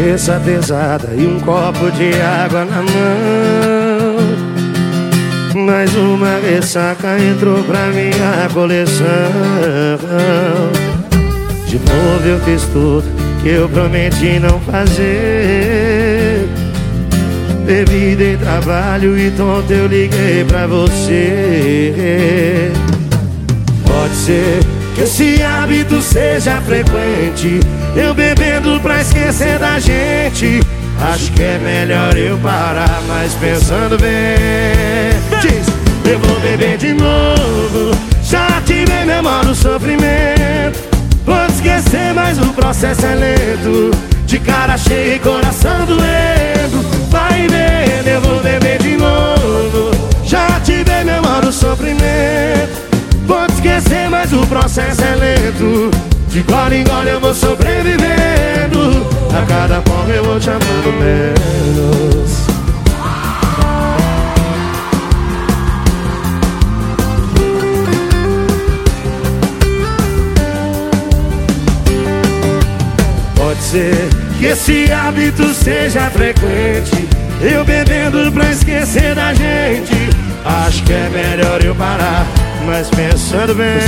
cabeça pesada e um copo de água na mão. Mais uma ressaca entrou pra minha coleção. De novo eu fiz tudo que eu prometi não fazer. Bebida e trabalho e tonto eu liguei pra você. Pode ser esse hábito seja frequente. Eu bebendo pra esquecer da gente. Acho que é melhor eu parar Mas pensando bem. Diz, eu vou beber de novo. Já tive memória do sofrimento. Vou esquecer, mas o processo é lento. De cara cheia e coração doendo. Vai vendo, eu vou beber de novo. Já tive memória do sofrimento esquecer, mas o processo é lento. De gole em gole eu vou sobrevivendo. A cada forma eu vou te amando menos Pode ser que esse hábito seja frequente. Eu bebendo pra esquecer da gente. Acho que é melhor eu parar mas pensando bem,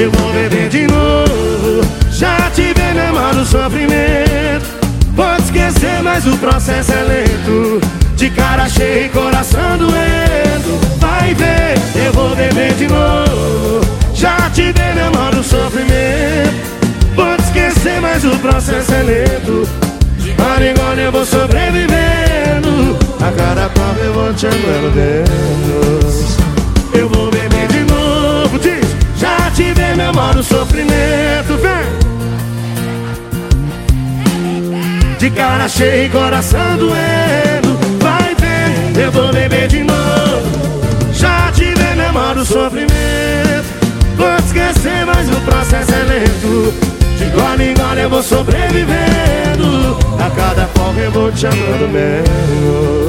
Eu vou beber de novo. Já tive memória do sofrimento. Pode esquecer, mas o processo é lento. De cara cheia e coração doendo. Vai ver, eu vou beber de novo. Já tive memória do sofrimento. Pode esquecer, mas o processo é lento. De hora em hora eu vou sobrevivendo. A cada prova eu vou te amando menos eu vou beber de novo, diz. Já te vi, meu mano, sofrimento, vem. De cara cheia e coração doendo Vai ver, eu vou beber de novo. Já te vi, meu mano, sofrimento. Vou esquecer, mas o processo é lento. De gole em gole eu vou sobrevivendo. A cada folga eu vou te amando menos